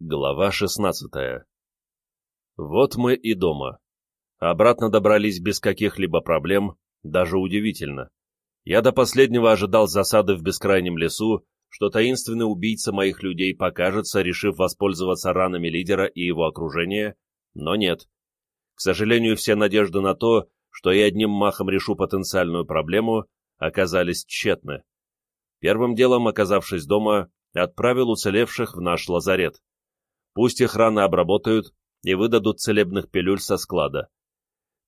Глава шестнадцатая Вот мы и дома. Обратно добрались без каких-либо проблем, даже удивительно. Я до последнего ожидал засады в бескрайнем лесу, что таинственный убийца моих людей покажется, решив воспользоваться ранами лидера и его окружения, но нет. К сожалению, все надежды на то, что я одним махом решу потенциальную проблему, оказались тщетны. Первым делом, оказавшись дома, отправил уцелевших в наш лазарет. Пусть их раны обработают и выдадут целебных пилюль со склада.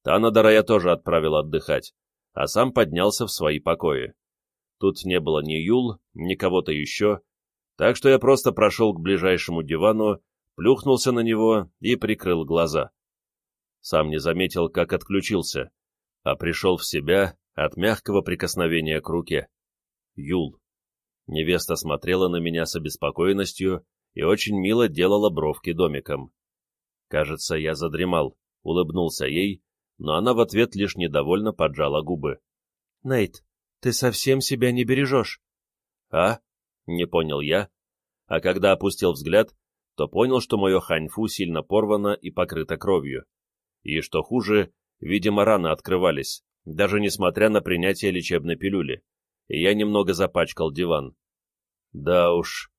Танадора я тоже отправил отдыхать, а сам поднялся в свои покои. Тут не было ни Юл, ни кого-то еще, так что я просто прошел к ближайшему дивану, плюхнулся на него и прикрыл глаза. Сам не заметил, как отключился, а пришел в себя от мягкого прикосновения к руке. Юл. Невеста смотрела на меня с обеспокоенностью, и очень мило делала бровки домиком. Кажется, я задремал, улыбнулся ей, но она в ответ лишь недовольно поджала губы. — Нейт, ты совсем себя не бережешь. — А? — не понял я, а когда опустил взгляд, то понял, что мое ханьфу сильно порвано и покрыто кровью. И, что хуже, видимо, раны открывались, даже несмотря на принятие лечебной пилюли, и я немного запачкал диван. Да уж,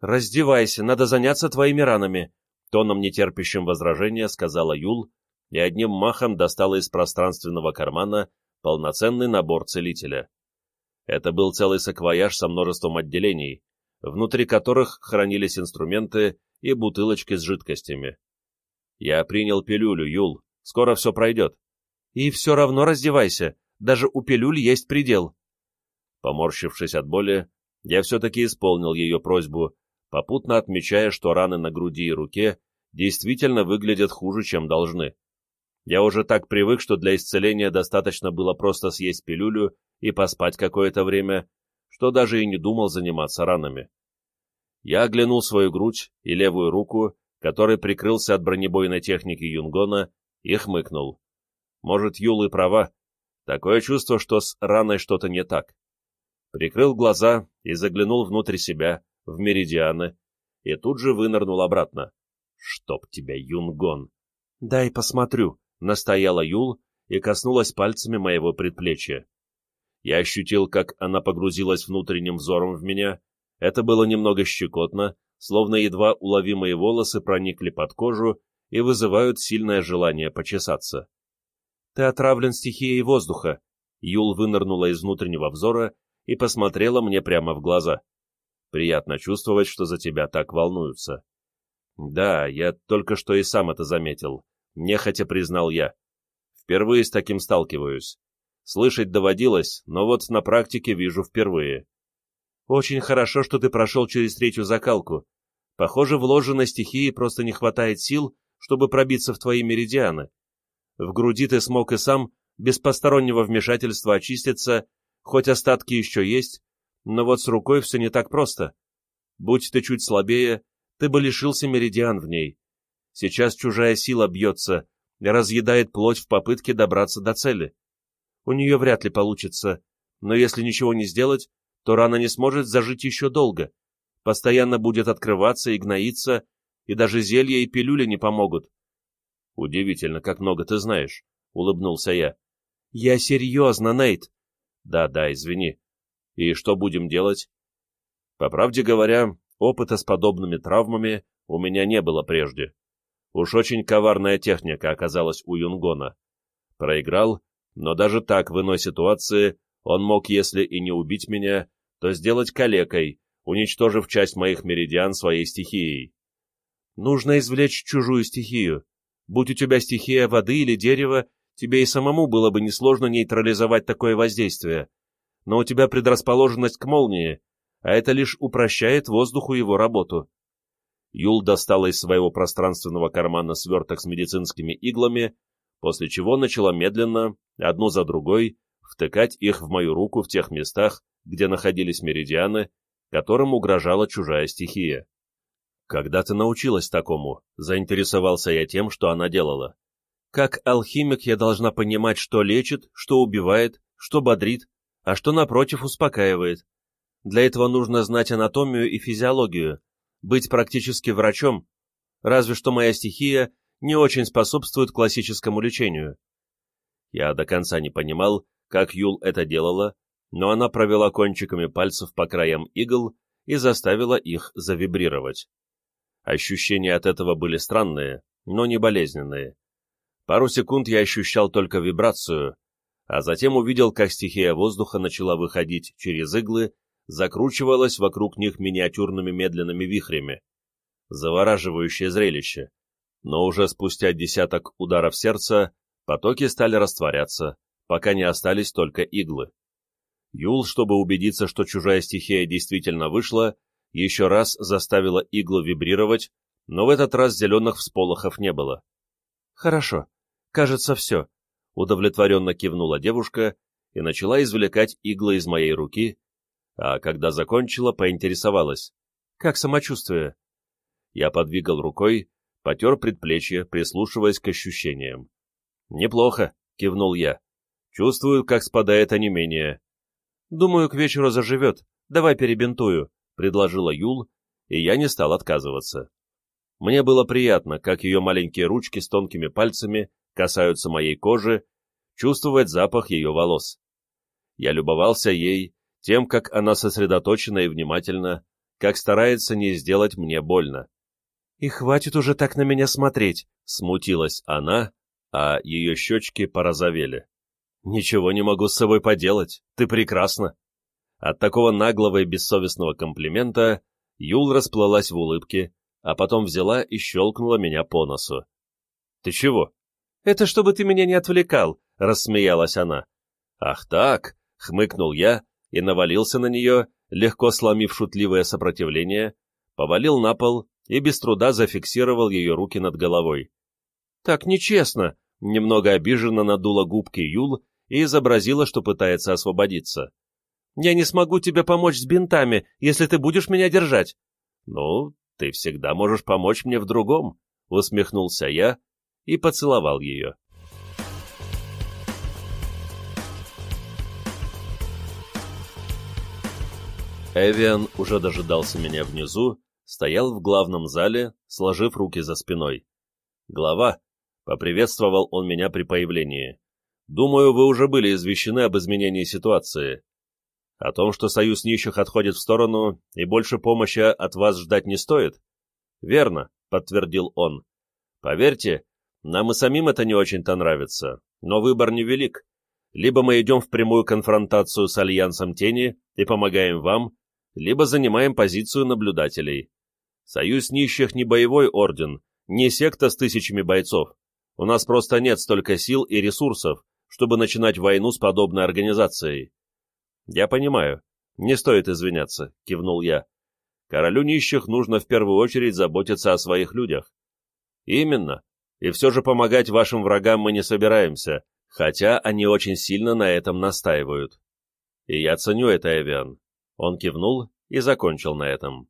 «Раздевайся, надо заняться твоими ранами», — тоном нетерпящим возражения сказала Юл и одним махом достала из пространственного кармана полноценный набор целителя. Это был целый саквояж со множеством отделений, внутри которых хранились инструменты и бутылочки с жидкостями. «Я принял пилюлю, Юл, скоро все пройдет». «И все равно раздевайся, даже у пилюль есть предел». Поморщившись от боли, я все-таки исполнил ее просьбу попутно отмечая, что раны на груди и руке действительно выглядят хуже, чем должны. Я уже так привык, что для исцеления достаточно было просто съесть пилюлю и поспать какое-то время, что даже и не думал заниматься ранами. Я оглянул свою грудь и левую руку, который прикрылся от бронебойной техники Юнгона, и хмыкнул. Может, Юл и права. Такое чувство, что с раной что-то не так. Прикрыл глаза и заглянул внутрь себя, в меридианы, и тут же вынырнул обратно. «Чтоб тебя, Юнгон!» «Дай посмотрю», — настояла Юл и коснулась пальцами моего предплечья. Я ощутил, как она погрузилась внутренним взором в меня. Это было немного щекотно, словно едва уловимые волосы проникли под кожу и вызывают сильное желание почесаться. «Ты отравлен стихией воздуха», — Юл вынырнула из внутреннего взора и посмотрела мне прямо в глаза. Приятно чувствовать, что за тебя так волнуются. Да, я только что и сам это заметил. Нехотя признал я. Впервые с таким сталкиваюсь. Слышать доводилось, но вот на практике вижу впервые. Очень хорошо, что ты прошел через третью закалку. Похоже, вложенной стихии просто не хватает сил, чтобы пробиться в твои меридианы. В груди ты смог и сам, без постороннего вмешательства, очиститься, хоть остатки еще есть, но вот с рукой все не так просто. Будь ты чуть слабее, ты бы лишился меридиан в ней. Сейчас чужая сила бьется, разъедает плоть в попытке добраться до цели. У нее вряд ли получится, но если ничего не сделать, то рана не сможет зажить еще долго. Постоянно будет открываться и гноиться, и даже зелья и пилюли не помогут. — Удивительно, как много ты знаешь, — улыбнулся я. — Я серьезно, Нейт. Да, — Да-да, извини. И что будем делать? По правде говоря, опыта с подобными травмами у меня не было прежде. Уж очень коварная техника оказалась у Юнгона. Проиграл, но даже так в иной ситуации он мог, если и не убить меня, то сделать калекой, уничтожив часть моих меридиан своей стихией. Нужно извлечь чужую стихию. Будь у тебя стихия воды или дерева, тебе и самому было бы несложно нейтрализовать такое воздействие, но у тебя предрасположенность к молнии, а это лишь упрощает воздуху его работу. Юл достала из своего пространственного кармана сверток с медицинскими иглами, после чего начала медленно, одну за другой, втыкать их в мою руку в тех местах, где находились меридианы, которым угрожала чужая стихия. «Когда ты научилась такому?» — заинтересовался я тем, что она делала. «Как алхимик я должна понимать, что лечит, что убивает, что бодрит, а что, напротив, успокаивает. Для этого нужно знать анатомию и физиологию, быть практически врачом, разве что моя стихия не очень способствует классическому лечению. Я до конца не понимал, как Юл это делала, но она провела кончиками пальцев по краям игл и заставила их завибрировать. Ощущения от этого были странные, но не болезненные. Пару секунд я ощущал только вибрацию, а затем увидел, как стихия воздуха начала выходить через иглы, закручивалась вокруг них миниатюрными медленными вихрями. Завораживающее зрелище. Но уже спустя десяток ударов сердца потоки стали растворяться, пока не остались только иглы. Юл, чтобы убедиться, что чужая стихия действительно вышла, еще раз заставила иглу вибрировать, но в этот раз зеленых всполохов не было. «Хорошо. Кажется, все», — удовлетворенно кивнула девушка и начала извлекать иглы из моей руки, а когда закончила, поинтересовалась. «Как самочувствие?» Я подвигал рукой, потер предплечье, прислушиваясь к ощущениям. «Неплохо», — кивнул я. «Чувствую, как спадает онемение». «Думаю, к вечеру заживет. Давай перебинтую», — предложила Юл, и я не стал отказываться. Мне было приятно, как ее маленькие ручки с тонкими пальцами касаются моей кожи, чувствовать запах ее волос. Я любовался ей, тем, как она сосредоточена и внимательна, как старается не сделать мне больно. «И хватит уже так на меня смотреть», — смутилась она, а ее щечки порозовели. «Ничего не могу с собой поделать, ты прекрасна». От такого наглого и бессовестного комплимента Юл расплылась в улыбке, а потом взяла и щелкнула меня по носу. «Ты чего?» «Это чтобы ты меня не отвлекал», — рассмеялась она. «Ах так!» — хмыкнул я и навалился на нее, легко сломив шутливое сопротивление, повалил на пол и без труда зафиксировал ее руки над головой. «Так нечестно!» — немного обиженно надула губки Юл и изобразила, что пытается освободиться. «Я не смогу тебе помочь с бинтами, если ты будешь меня держать». «Ну, «Ты всегда можешь помочь мне в другом», — усмехнулся я и поцеловал ее. Эвиан уже дожидался меня внизу, стоял в главном зале, сложив руки за спиной. «Глава», — поприветствовал он меня при появлении, — «думаю, вы уже были извещены об изменении ситуации. О том, что союз нищих отходит в сторону и больше помощи от вас ждать не стоит? Верно, подтвердил он. Поверьте, нам и самим это не очень-то нравится, но выбор невелик. Либо мы идем в прямую конфронтацию с Альянсом Тени и помогаем вам, либо занимаем позицию наблюдателей. Союз нищих не боевой орден, не секта с тысячами бойцов. У нас просто нет столько сил и ресурсов, чтобы начинать войну с подобной организацией. «Я понимаю. Не стоит извиняться», — кивнул я. «Королю нищих нужно в первую очередь заботиться о своих людях». «Именно. И все же помогать вашим врагам мы не собираемся, хотя они очень сильно на этом настаивают». «И я ценю это, Эвиан». Он кивнул и закончил на этом.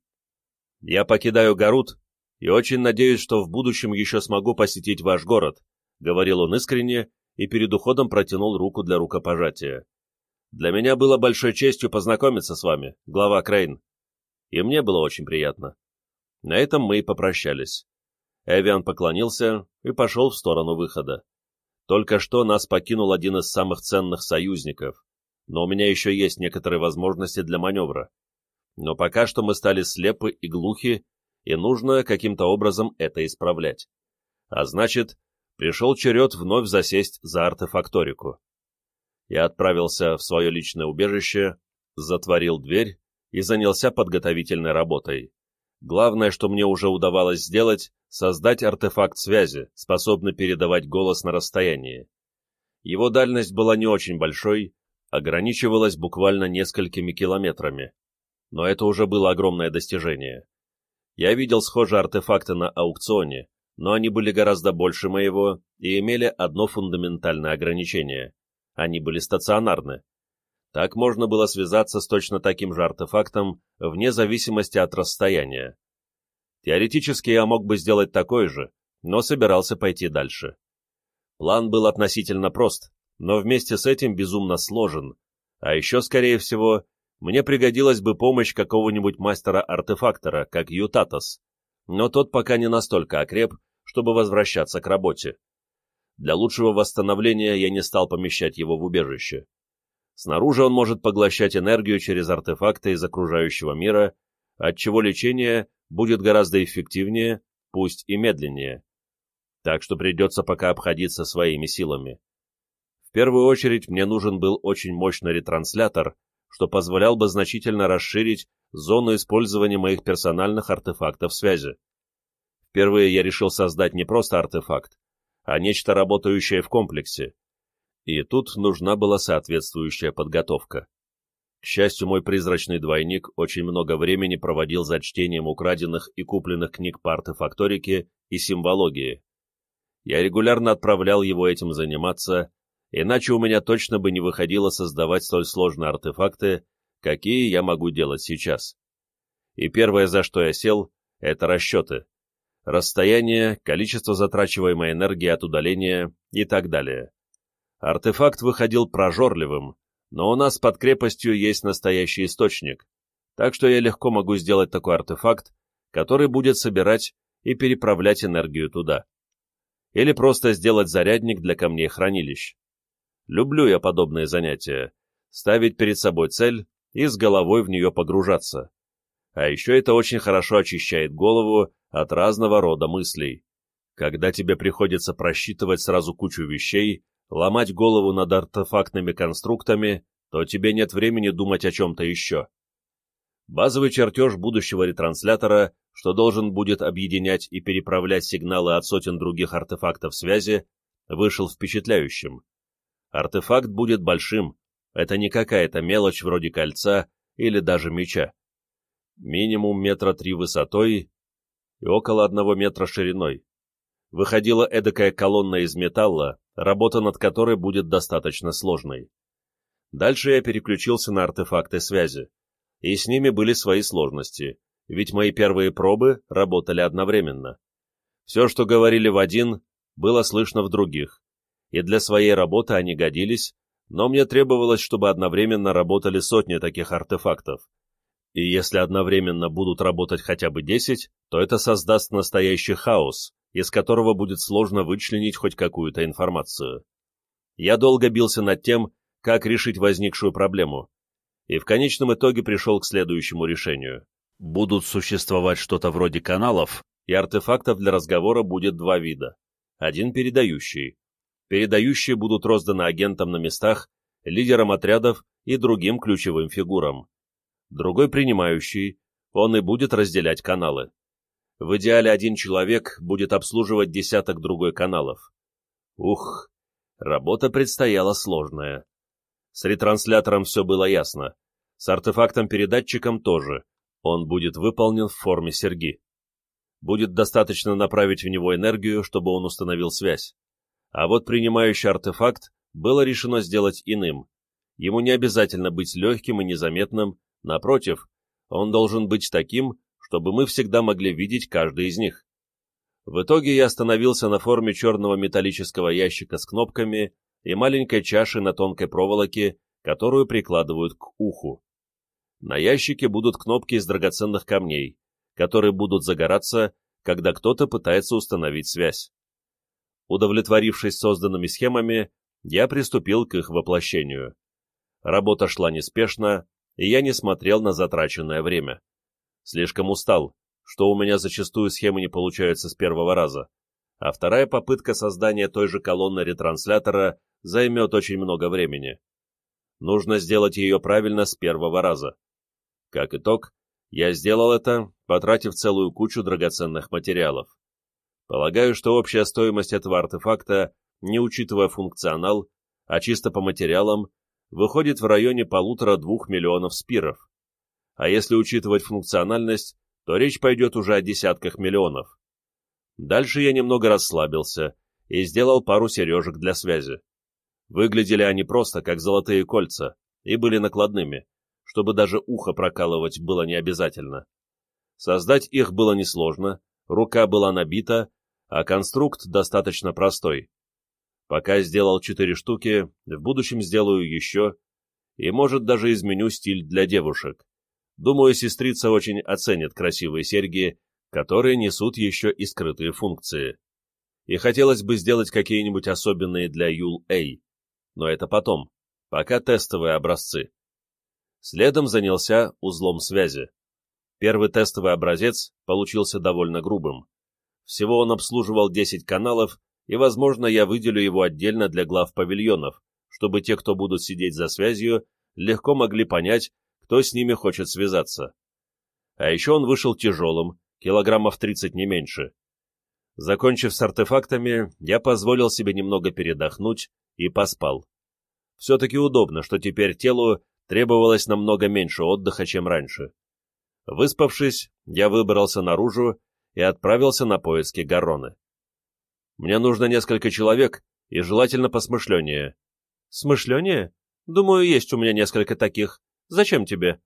«Я покидаю Гарут и очень надеюсь, что в будущем еще смогу посетить ваш город», — говорил он искренне и перед уходом протянул руку для рукопожатия. Для меня было большой честью познакомиться с вами, глава Крейн. И мне было очень приятно. На этом мы и попрощались. Эвиан поклонился и пошел в сторону выхода. Только что нас покинул один из самых ценных союзников, но у меня еще есть некоторые возможности для маневра. Но пока что мы стали слепы и глухи, и нужно каким-то образом это исправлять. А значит, пришел черед вновь засесть за артефакторику. Я отправился в свое личное убежище, затворил дверь и занялся подготовительной работой. Главное, что мне уже удавалось сделать, создать артефакт связи, способный передавать голос на расстоянии. Его дальность была не очень большой, ограничивалась буквально несколькими километрами. Но это уже было огромное достижение. Я видел схожие артефакты на аукционе, но они были гораздо больше моего и имели одно фундаментальное ограничение они были стационарны. Так можно было связаться с точно таким же артефактом вне зависимости от расстояния. Теоретически я мог бы сделать такой же, но собирался пойти дальше. План был относительно прост, но вместе с этим безумно сложен, а еще, скорее всего, мне пригодилась бы помощь какого-нибудь мастера-артефактора, как Ютатос, но тот пока не настолько окреп, чтобы возвращаться к работе. Для лучшего восстановления я не стал помещать его в убежище. Снаружи он может поглощать энергию через артефакты из окружающего мира, отчего лечение будет гораздо эффективнее, пусть и медленнее. Так что придется пока обходиться своими силами. В первую очередь мне нужен был очень мощный ретранслятор, что позволял бы значительно расширить зону использования моих персональных артефактов связи. Впервые я решил создать не просто артефакт, а нечто работающее в комплексе. И тут нужна была соответствующая подготовка. К счастью, мой призрачный двойник очень много времени проводил за чтением украденных и купленных книг по артефакторике и символогии. Я регулярно отправлял его этим заниматься, иначе у меня точно бы не выходило создавать столь сложные артефакты, какие я могу делать сейчас. И первое, за что я сел, это расчеты. Расстояние, количество затрачиваемой энергии от удаления и так далее. Артефакт выходил прожорливым, но у нас под крепостью есть настоящий источник, так что я легко могу сделать такой артефакт, который будет собирать и переправлять энергию туда. Или просто сделать зарядник для камней хранилищ. Люблю я подобные занятия. Ставить перед собой цель и с головой в нее погружаться. А еще это очень хорошо очищает голову от разного рода мыслей. Когда тебе приходится просчитывать сразу кучу вещей, ломать голову над артефактными конструктами, то тебе нет времени думать о чем-то еще. Базовый чертеж будущего ретранслятора, что должен будет объединять и переправлять сигналы от сотен других артефактов связи, вышел впечатляющим. Артефакт будет большим, это не какая-то мелочь вроде кольца или даже меча. Минимум метра три высотой и около одного метра шириной. Выходила эдакая колонна из металла, работа над которой будет достаточно сложной. Дальше я переключился на артефакты связи, и с ними были свои сложности, ведь мои первые пробы работали одновременно. Все, что говорили в один, было слышно в других, и для своей работы они годились, но мне требовалось, чтобы одновременно работали сотни таких артефактов. И если одновременно будут работать хотя бы десять, то это создаст настоящий хаос, из которого будет сложно вычленить хоть какую-то информацию. Я долго бился над тем, как решить возникшую проблему, и в конечном итоге пришел к следующему решению. Будут существовать что-то вроде каналов, и артефактов для разговора будет два вида. Один передающий, передающие будут розданы агентам на местах, лидерам отрядов и другим ключевым фигурам. Другой принимающий, он и будет разделять каналы. В идеале один человек будет обслуживать десяток другой каналов. Ух, работа предстояла сложная. С ретранслятором все было ясно. С артефактом-передатчиком тоже. Он будет выполнен в форме серьги. Будет достаточно направить в него энергию, чтобы он установил связь. А вот принимающий артефакт было решено сделать иным. Ему не обязательно быть легким и незаметным, напротив, он должен быть таким, чтобы мы всегда могли видеть каждый из них. В итоге я остановился на форме черного металлического ящика с кнопками и маленькой чаши на тонкой проволоке, которую прикладывают к уху. На ящике будут кнопки из драгоценных камней, которые будут загораться, когда кто-то пытается установить связь. Удовлетворившись созданными схемами, я приступил к их воплощению. Работа шла неспешно, и я не смотрел на затраченное время. Слишком устал, что у меня зачастую схемы не получаются с первого раза, а вторая попытка создания той же колонны ретранслятора займет очень много времени. Нужно сделать ее правильно с первого раза. Как итог, я сделал это, потратив целую кучу драгоценных материалов. Полагаю, что общая стоимость этого артефакта, не учитывая функционал, а чисто по материалам, выходит в районе полутора-двух миллионов спиров. А если учитывать функциональность, то речь пойдет уже о десятках миллионов. Дальше я немного расслабился и сделал пару сережек для связи. Выглядели они просто, как золотые кольца, и были накладными, чтобы даже ухо прокалывать было не обязательно. Создать их было несложно, рука была набита, а конструкт достаточно простой. Пока сделал четыре штуки, в будущем сделаю еще, и, может, даже изменю стиль для девушек. Думаю, сестрица очень оценит красивые серьги, которые несут еще и скрытые функции. И хотелось бы сделать какие-нибудь особенные для Юл-Эй, но это потом, пока тестовые образцы. Следом занялся узлом связи. Первый тестовый образец получился довольно грубым. Всего он обслуживал 10 каналов, и, возможно, я выделю его отдельно для глав павильонов, чтобы те, кто будут сидеть за связью, легко могли понять, кто с ними хочет связаться. А еще он вышел тяжелым, килограммов 30 не меньше. Закончив с артефактами, я позволил себе немного передохнуть и поспал. Все-таки удобно, что теперь телу требовалось намного меньше отдыха, чем раньше. Выспавшись, я выбрался наружу и отправился на поиски Гарроны. Мне нужно несколько человек, и желательно посмышленнее. Смышленее? Думаю, есть у меня несколько таких. Зачем тебе?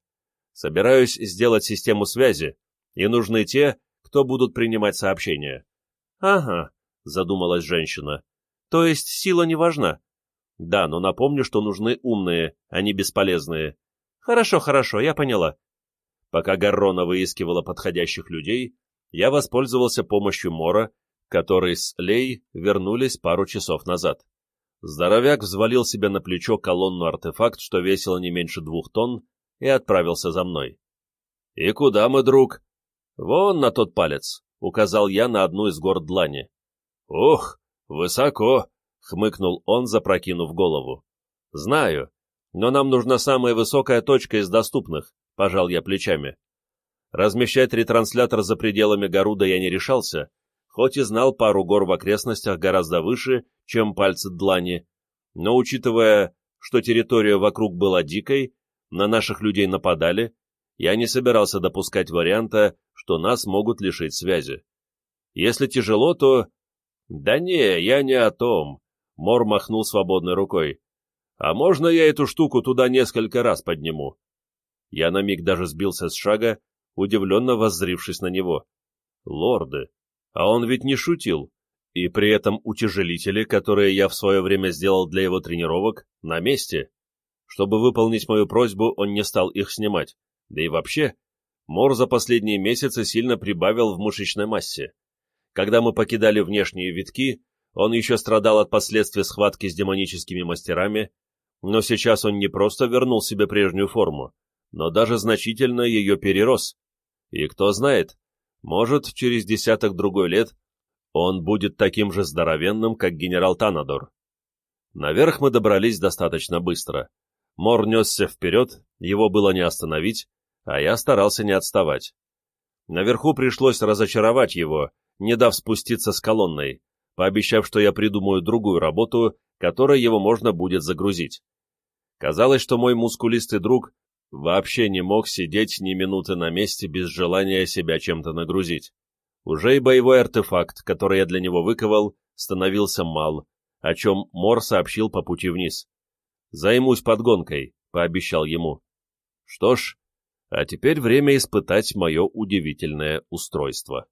Собираюсь сделать систему связи, и нужны те, кто будут принимать сообщения. Ага, задумалась женщина. То есть сила не важна? Да, но напомню, что нужны умные, а не бесполезные. Хорошо, хорошо, я поняла. Пока Гаррона выискивала подходящих людей, я воспользовался помощью Мора, который с Лей вернулись пару часов назад. Здоровяк взвалил себе на плечо колонну артефакт, что весило не меньше двух тонн, и отправился за мной. «И куда мы, друг?» «Вон на тот палец», — указал я на одну из гор длани. «Ух, высоко!» — хмыкнул он, запрокинув голову. «Знаю, но нам нужна самая высокая точка из доступных пожал я плечами. Размещать ретранслятор за пределами Гаруда я не решался, хоть и знал пару гор в окрестностях гораздо выше, чем пальцы длани, но учитывая, что территория вокруг была дикой, на наших людей нападали, я не собирался допускать варианта, что нас могут лишить связи. Если тяжело, то... Да не, я не о том. Мор махнул свободной рукой. А можно я эту штуку туда несколько раз подниму? Я на миг даже сбился с шага, удивленно воззрившись на него. Лорды! А он ведь не шутил. И при этом утяжелители, которые я в свое время сделал для его тренировок, на месте. Чтобы выполнить мою просьбу, он не стал их снимать. Да и вообще, Мор за последние месяцы сильно прибавил в мышечной массе. Когда мы покидали внешние витки, он еще страдал от последствий схватки с демоническими мастерами, но сейчас он не просто вернул себе прежнюю форму, но даже значительно ее перерос. И кто знает, может, через десяток-другой лет он будет таким же здоровенным, как генерал Танадор. Наверх мы добрались достаточно быстро. Мор несся вперед, его было не остановить, а я старался не отставать. Наверху пришлось разочаровать его, не дав спуститься с колонной, пообещав, что я придумаю другую работу, которой его можно будет загрузить. Казалось, что мой мускулистый друг Вообще не мог сидеть ни минуты на месте без желания себя чем-то нагрузить. Уже и боевой артефакт, который я для него выковал, становился мал, о чем Мор сообщил по пути вниз. «Займусь подгонкой», — пообещал ему. Что ж, а теперь время испытать мое удивительное устройство.